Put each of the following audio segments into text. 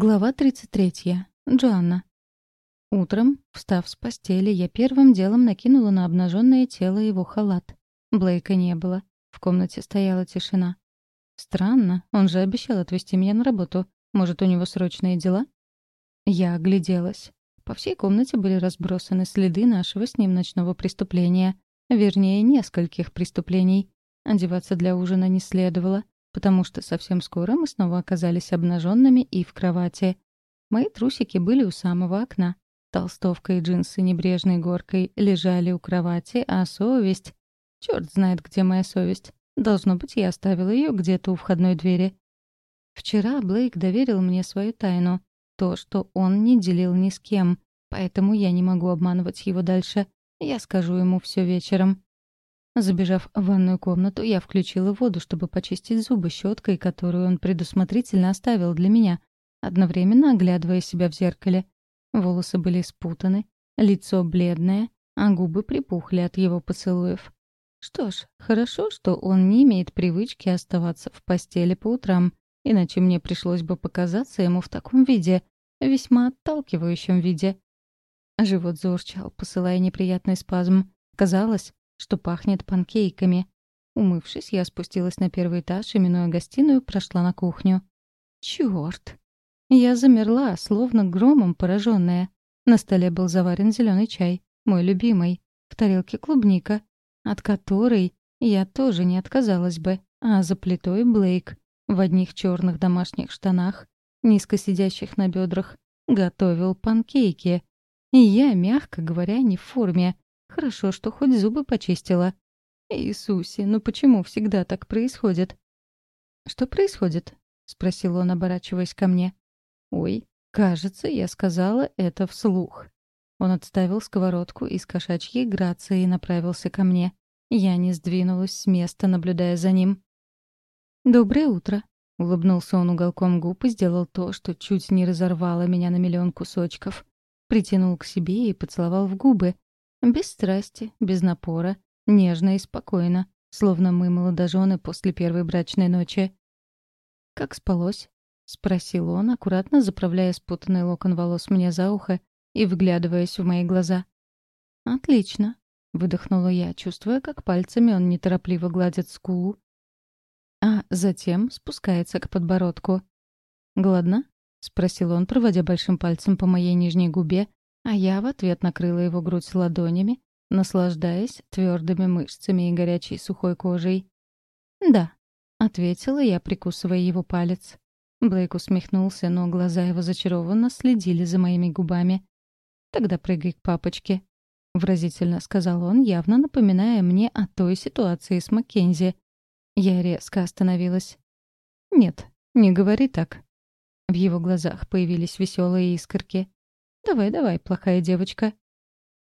Глава 33. Джоанна. Утром, встав с постели, я первым делом накинула на обнаженное тело его халат. Блейка не было. В комнате стояла тишина. Странно, он же обещал отвезти меня на работу. Может, у него срочные дела? Я огляделась. По всей комнате были разбросаны следы нашего с ним ночного преступления. Вернее, нескольких преступлений. Одеваться для ужина не следовало потому что совсем скоро мы снова оказались обнаженными и в кровати. Мои трусики были у самого окна. Толстовка и джинсы небрежной горкой лежали у кровати, а совесть... Черт знает, где моя совесть. Должно быть, я оставила ее где-то у входной двери. Вчера Блейк доверил мне свою тайну. То, что он не делил ни с кем. Поэтому я не могу обманывать его дальше. Я скажу ему все вечером. Забежав в ванную комнату, я включила воду, чтобы почистить зубы щеткой, которую он предусмотрительно оставил для меня, одновременно оглядывая себя в зеркале. Волосы были спутаны, лицо бледное, а губы припухли от его поцелуев. Что ж, хорошо, что он не имеет привычки оставаться в постели по утрам, иначе мне пришлось бы показаться ему в таком виде, весьма отталкивающем виде. Живот заурчал, посылая неприятный спазм. Казалось, что пахнет панкейками. Умывшись, я спустилась на первый этаж и, минуя гостиную, прошла на кухню. Чёрт! Я замерла, словно громом пораженная. На столе был заварен зеленый чай, мой любимый, в тарелке клубника, от которой я тоже не отказалась бы, а за плитой Блейк в одних черных домашних штанах, низко сидящих на бедрах, готовил панкейки. И я, мягко говоря, не в форме, Хорошо, что хоть зубы почистила. Иисусе, ну почему всегда так происходит? Что происходит? спросил он, оборачиваясь ко мне. Ой, кажется, я сказала это вслух. Он отставил сковородку из кошачьей грации и направился ко мне. Я не сдвинулась с места, наблюдая за ним. «Доброе утро», — улыбнулся он уголком губ и сделал то, что чуть не разорвало меня на миллион кусочков. Притянул к себе и поцеловал в губы, без страсти, без напора, нежно и спокойно, словно мы молодожены после первой брачной ночи. «Как спалось?» — спросил он, аккуратно заправляя спутанный локон волос мне за ухо и вглядываясь в мои глаза. «Отлично», — выдохнула я, чувствуя, как пальцами он неторопливо гладит скулу. А затем спускается к подбородку. «Голодна?» — спросил он, проводя большим пальцем по моей нижней губе, а я в ответ накрыла его грудь ладонями, наслаждаясь твердыми мышцами и горячей сухой кожей. «Да», — ответила я, прикусывая его палец. Блейк усмехнулся, но глаза его зачарованно следили за моими губами. «Тогда прыгай к папочке», — выразительно сказал он, явно напоминая мне о той ситуации с Маккензи. Я резко остановилась. «Нет, не говори так». В его глазах появились веселые искорки. «Давай, давай, плохая девочка».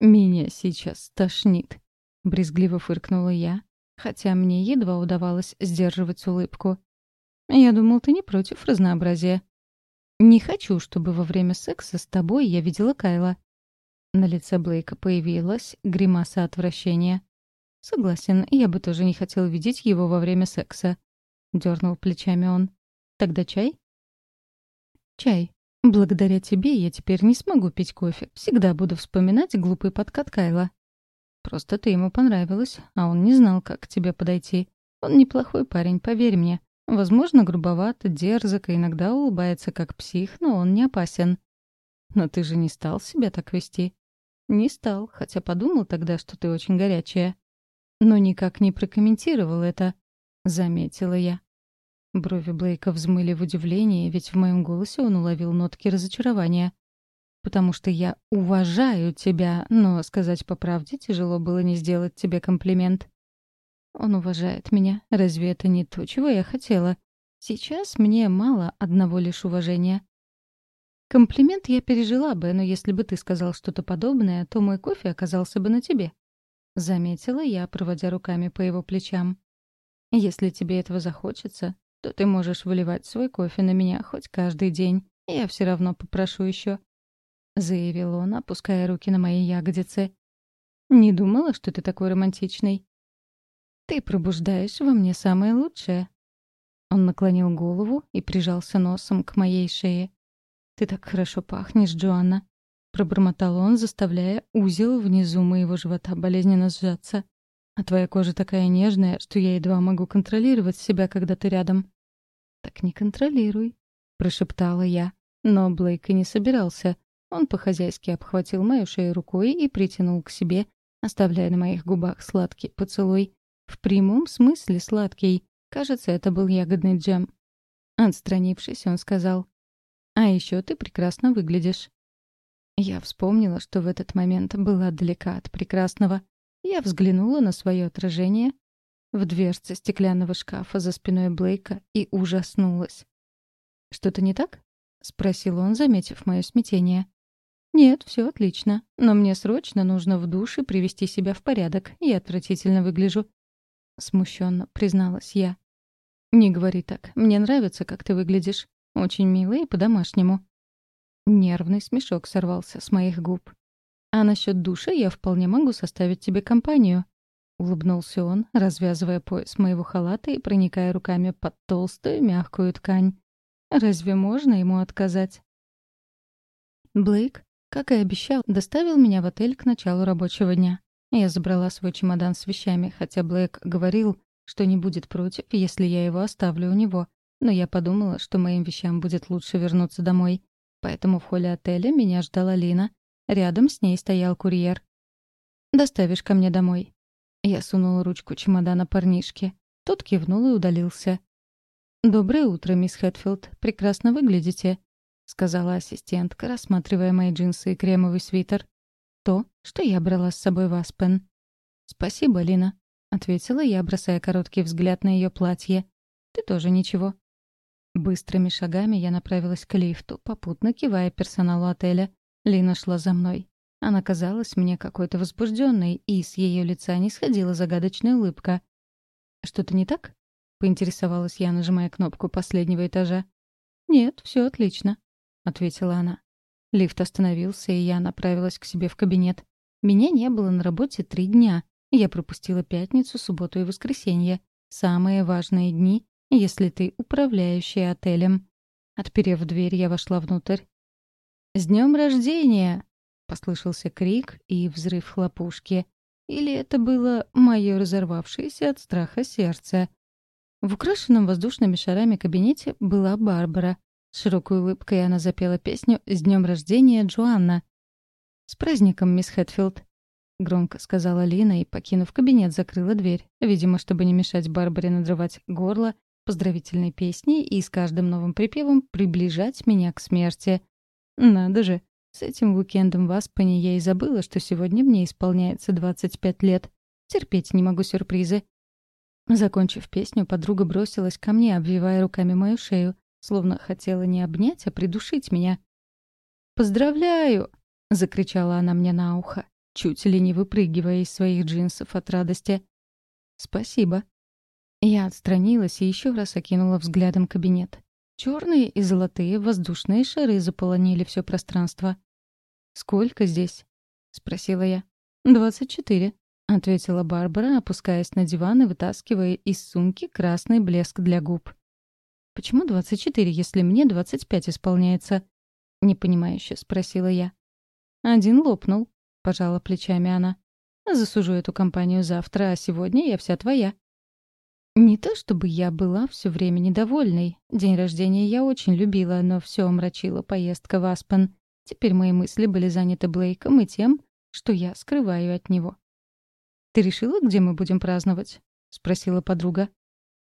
«Меня сейчас тошнит», — брезгливо фыркнула я, хотя мне едва удавалось сдерживать улыбку. «Я думал, ты не против разнообразия». «Не хочу, чтобы во время секса с тобой я видела Кайла». На лице Блейка появилась гримаса отвращения. «Согласен, я бы тоже не хотел видеть его во время секса», — дернул плечами он. «Тогда чай?» «Чай», Благодаря тебе я теперь не смогу пить кофе. Всегда буду вспоминать глупый подкат Кайла. Просто ты ему понравилась, а он не знал, как к тебе подойти. Он неплохой парень, поверь мне. Возможно, грубоват, дерзок и иногда улыбается как псих, но он не опасен. Но ты же не стал себя так вести. Не стал, хотя подумал тогда, что ты очень горячая. Но никак не прокомментировал это, — заметила я. Брови Блейка взмыли в удивлении, ведь в моем голосе он уловил нотки разочарования. «Потому что я уважаю тебя, но, сказать по правде, тяжело было не сделать тебе комплимент». «Он уважает меня. Разве это не то, чего я хотела? Сейчас мне мало одного лишь уважения». «Комплимент я пережила бы, но если бы ты сказал что-то подобное, то мой кофе оказался бы на тебе», — заметила я, проводя руками по его плечам. «Если тебе этого захочется, то ты можешь выливать свой кофе на меня хоть каждый день. Я все равно попрошу еще, заявил он, опуская руки на мои ягодицы. «Не думала, что ты такой романтичный». «Ты пробуждаешь во мне самое лучшее». Он наклонил голову и прижался носом к моей шее. «Ты так хорошо пахнешь, Джоанна», — пробормотал он, заставляя узел внизу моего живота болезненно сжаться. «А твоя кожа такая нежная, что я едва могу контролировать себя, когда ты рядом». «Так не контролируй», — прошептала я. Но Блейк и не собирался. Он по-хозяйски обхватил мою шею рукой и притянул к себе, оставляя на моих губах сладкий поцелуй. В прямом смысле сладкий. Кажется, это был ягодный джем. Отстранившись, он сказал, «А еще ты прекрасно выглядишь». Я вспомнила, что в этот момент была далека от прекрасного. Я взглянула на свое отражение в дверце стеклянного шкафа за спиной Блейка и ужаснулась. «Что-то не так?» — спросил он, заметив мое смятение. «Нет, все отлично. Но мне срочно нужно в душе привести себя в порядок. Я отвратительно выгляжу». Смущенно призналась я. «Не говори так. Мне нравится, как ты выглядишь. Очень мило и по-домашнему». Нервный смешок сорвался с моих губ. «А насчет души я вполне могу составить тебе компанию», — улыбнулся он, развязывая пояс моего халата и проникая руками под толстую мягкую ткань. «Разве можно ему отказать?» Блейк как и обещал, доставил меня в отель к началу рабочего дня. Я забрала свой чемодан с вещами, хотя Блэк говорил, что не будет против, если я его оставлю у него. Но я подумала, что моим вещам будет лучше вернуться домой. Поэтому в холле отеля меня ждала Лина. Рядом с ней стоял курьер. «Доставишь ко мне домой». Я сунула ручку чемодана парнишке. Тот кивнул и удалился. «Доброе утро, мисс Хэтфилд. Прекрасно выглядите», — сказала ассистентка, рассматривая мои джинсы и кремовый свитер. «То, что я брала с собой в Аспен». «Спасибо, Лина», — ответила я, бросая короткий взгляд на ее платье. «Ты тоже ничего». Быстрыми шагами я направилась к лифту, попутно кивая персоналу отеля. Лина шла за мной. Она казалась мне какой-то возбужденной, и с ее лица не сходила загадочная улыбка. «Что-то не так?» — поинтересовалась я, нажимая кнопку последнего этажа. «Нет, все отлично», ответила она. Лифт остановился, и я направилась к себе в кабинет. Меня не было на работе три дня. Я пропустила пятницу, субботу и воскресенье. Самые важные дни, если ты управляющий отелем. Отперев дверь, я вошла внутрь. «С днем рождения!» — послышался крик и взрыв хлопушки. Или это было мое разорвавшееся от страха сердце. В украшенном воздушными шарами кабинете была Барбара. С широкой улыбкой она запела песню «С днем рождения, Джоанна». «С праздником, мисс Хэтфилд», — громко сказала Лина и, покинув кабинет, закрыла дверь, видимо, чтобы не мешать Барбаре надрывать горло поздравительной песней и с каждым новым припевом приближать меня к смерти. Надо же, с этим уикендом в Аспане я и забыла, что сегодня мне исполняется 25 лет. Терпеть не могу сюрпризы. Закончив песню, подруга бросилась ко мне, обвивая руками мою шею словно хотела не обнять, а придушить меня. «Поздравляю!» — закричала она мне на ухо, чуть ли не выпрыгивая из своих джинсов от радости. «Спасибо». Я отстранилась и еще раз окинула взглядом кабинет. Черные и золотые воздушные шары заполонили все пространство. «Сколько здесь?» — спросила я. «Двадцать четыре», — ответила Барбара, опускаясь на диван и вытаскивая из сумки красный блеск для губ. «Почему 24, если мне 25 исполняется?» — непонимающе спросила я. «Один лопнул», — пожала плечами она. «Засужу эту компанию завтра, а сегодня я вся твоя». Не то чтобы я была все время недовольной. День рождения я очень любила, но все омрачила поездка в Аспен. Теперь мои мысли были заняты Блейком и тем, что я скрываю от него. «Ты решила, где мы будем праздновать?» — спросила подруга.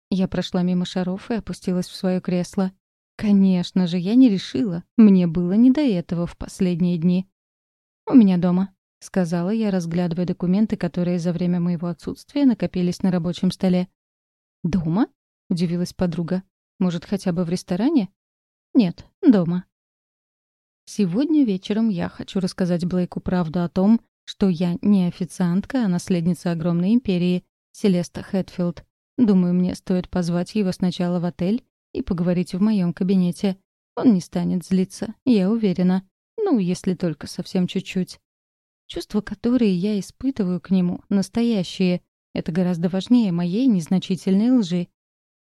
Я прошла мимо шаров и опустилась в свое кресло. Конечно же, я не решила. Мне было не до этого в последние дни. «У меня дома», — сказала я, разглядывая документы, которые за время моего отсутствия накопились на рабочем столе. «Дома?» — удивилась подруга. «Может, хотя бы в ресторане?» «Нет, дома». Сегодня вечером я хочу рассказать Блейку правду о том, что я не официантка, а наследница огромной империи, Селеста Хэтфилд. Думаю, мне стоит позвать его сначала в отель и поговорить в моем кабинете. Он не станет злиться, я уверена. Ну, если только совсем чуть-чуть. Чувства, которые я испытываю к нему, настоящие. Это гораздо важнее моей незначительной лжи.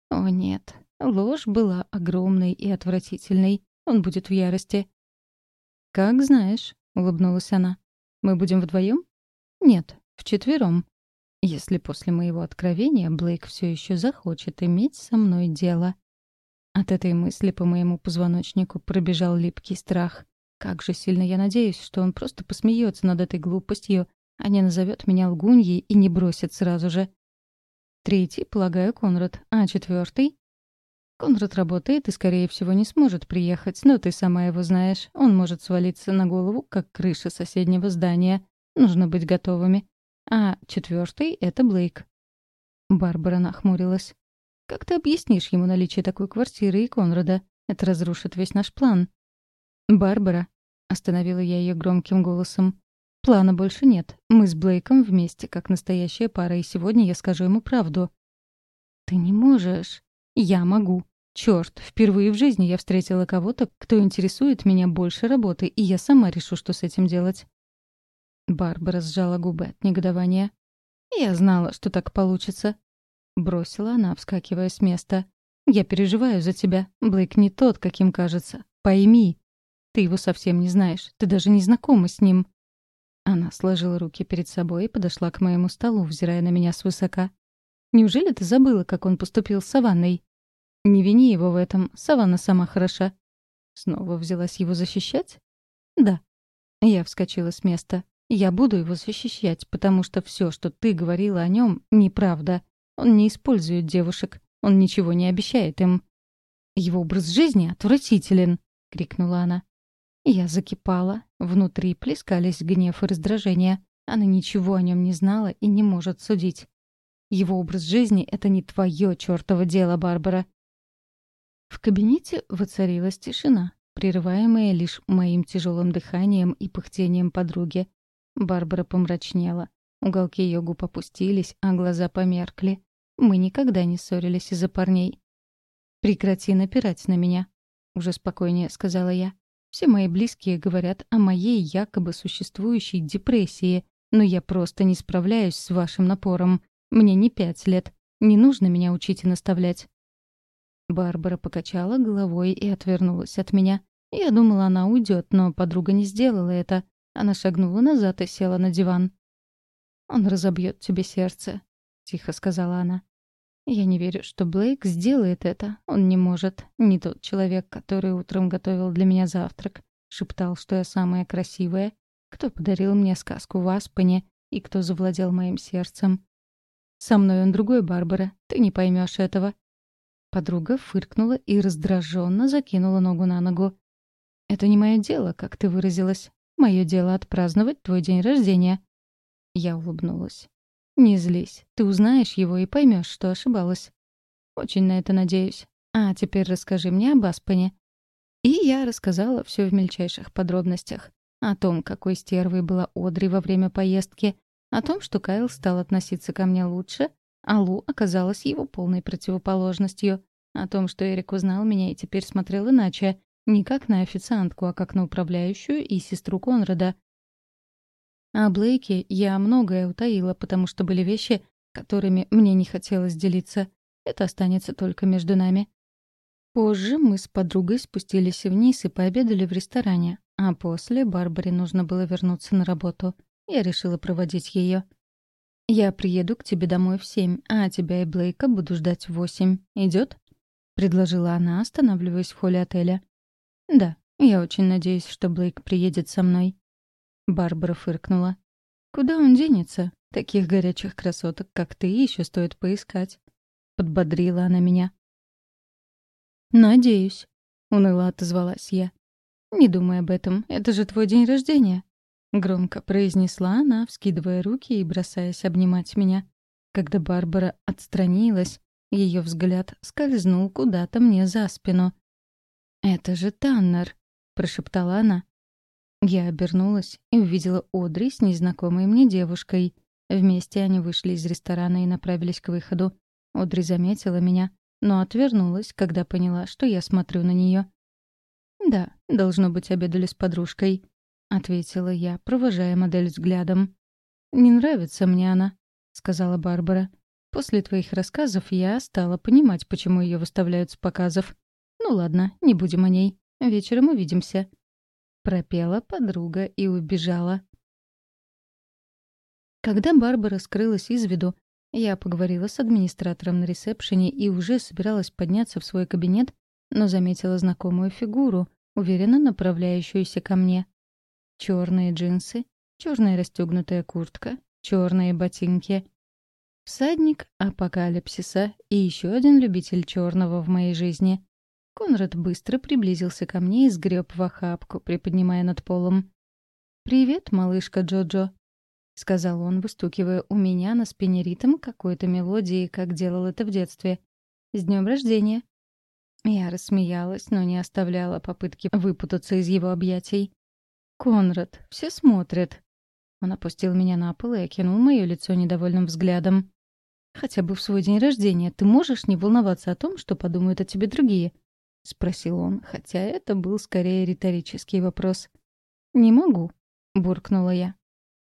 О нет, ложь была огромной и отвратительной. Он будет в ярости. «Как знаешь», — улыбнулась она. «Мы будем вдвоем? «Нет, вчетвером. Если после моего откровения Блейк все еще захочет иметь со мной дело». От этой мысли по моему позвоночнику пробежал липкий страх. Как же сильно я надеюсь, что он просто посмеется над этой глупостью, а не назовет меня лгуньей и не бросит сразу же. Третий, полагаю, Конрад. А четвертый? Конрад работает и, скорее всего, не сможет приехать, но ты сама его знаешь. Он может свалиться на голову, как крыша соседнего здания. Нужно быть готовыми. А четвертый — это Блейк. Барбара нахмурилась. «Как ты объяснишь ему наличие такой квартиры и Конрада? Это разрушит весь наш план». «Барбара», — остановила я ее громким голосом, — «плана больше нет. Мы с Блейком вместе, как настоящая пара, и сегодня я скажу ему правду». «Ты не можешь». «Я могу. Черт, впервые в жизни я встретила кого-то, кто интересует меня больше работы, и я сама решу, что с этим делать». Барбара сжала губы от негодования. «Я знала, что так получится», — бросила она, вскакивая с места. «Я переживаю за тебя. Блейк не тот, каким кажется. Пойми. Ты его совсем не знаешь. Ты даже не знакома с ним». Она сложила руки перед собой и подошла к моему столу, взирая на меня свысока. «Неужели ты забыла, как он поступил с Саванной?» «Не вини его в этом. Саванна сама хороша». Снова взялась его защищать? «Да». Я вскочила с места. Я буду его защищать, потому что все, что ты говорила о нем, неправда. Он не использует девушек. Он ничего не обещает им. Его образ жизни отвратителен, крикнула она. Я закипала, внутри плескались гнев и раздражение. Она ничего о нем не знала и не может судить. Его образ жизни — это не твое чертово дело, Барбара. В кабинете воцарилась тишина, прерываемая лишь моим тяжелым дыханием и пыхтением подруги. Барбара помрачнела. Уголки ее губ опустились, а глаза померкли. Мы никогда не ссорились из-за парней. «Прекрати напирать на меня», — уже спокойнее сказала я. «Все мои близкие говорят о моей якобы существующей депрессии, но я просто не справляюсь с вашим напором. Мне не пять лет. Не нужно меня учить и наставлять». Барбара покачала головой и отвернулась от меня. Я думала, она уйдет, но подруга не сделала это. Она шагнула назад и села на диван. «Он разобьет тебе сердце», — тихо сказала она. «Я не верю, что Блейк сделает это. Он не может. Не тот человек, который утром готовил для меня завтрак. Шептал, что я самая красивая. Кто подарил мне сказку в Аспене и кто завладел моим сердцем. Со мной он другой, Барбара. Ты не поймешь этого». Подруга фыркнула и раздраженно закинула ногу на ногу. «Это не мое дело, как ты выразилась. Мое дело отпраздновать твой день рождения». Я улыбнулась. «Не злись. Ты узнаешь его и поймешь, что ошибалась». «Очень на это надеюсь. А теперь расскажи мне об Аспане». И я рассказала все в мельчайших подробностях. О том, какой стервой была Одри во время поездки, о том, что Кайл стал относиться ко мне лучше, а Лу оказалась его полной противоположностью, о том, что Эрик узнал меня и теперь смотрел иначе, не как на официантку, а как на управляющую и сестру Конрада. О Блейке я многое утаила, потому что были вещи, которыми мне не хотелось делиться. Это останется только между нами. Позже мы с подругой спустились вниз и пообедали в ресторане, а после Барбаре нужно было вернуться на работу. Я решила проводить ее. «Я приеду к тебе домой в семь, а тебя и Блейка буду ждать в восемь. Идет? предложила она, останавливаясь в холле отеля. «Да, я очень надеюсь, что Блейк приедет со мной». Барбара фыркнула. «Куда он денется? Таких горячих красоток, как ты, еще стоит поискать». Подбодрила она меня. «Надеюсь», — уныло отозвалась я. «Не думай об этом, это же твой день рождения», — громко произнесла она, вскидывая руки и бросаясь обнимать меня. Когда Барбара отстранилась, ее взгляд скользнул куда-то мне за спину. «Это же Таннер», — прошептала она. Я обернулась и увидела Одри с незнакомой мне девушкой. Вместе они вышли из ресторана и направились к выходу. Одри заметила меня, но отвернулась, когда поняла, что я смотрю на нее. «Да, должно быть, обедали с подружкой», — ответила я, провожая модель взглядом. «Не нравится мне она», — сказала Барбара. «После твоих рассказов я стала понимать, почему ее выставляют с показов. Ну ладно, не будем о ней. Вечером увидимся». — пропела подруга и убежала. Когда Барбара скрылась из виду, я поговорила с администратором на ресепшене и уже собиралась подняться в свой кабинет, но заметила знакомую фигуру, уверенно направляющуюся ко мне. Черные джинсы, черная расстегнутая куртка, черные ботинки. Всадник апокалипсиса и еще один любитель черного в моей жизни. Конрад быстро приблизился ко мне и сгреб в охапку, приподнимая над полом. «Привет, малышка Джоджо», — сказал он, выстукивая у меня на спине ритм какой-то мелодии, как делал это в детстве. «С днем рождения!» Я рассмеялась, но не оставляла попытки выпутаться из его объятий. «Конрад, все смотрят». Он опустил меня на пол и окинул мое лицо недовольным взглядом. «Хотя бы в свой день рождения ты можешь не волноваться о том, что подумают о тебе другие?» — спросил он, хотя это был скорее риторический вопрос. «Не могу», — буркнула я.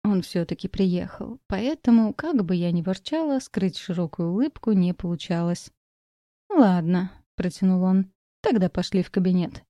Он все таки приехал, поэтому, как бы я ни ворчала, скрыть широкую улыбку не получалось. «Ладно», — протянул он, — «тогда пошли в кабинет.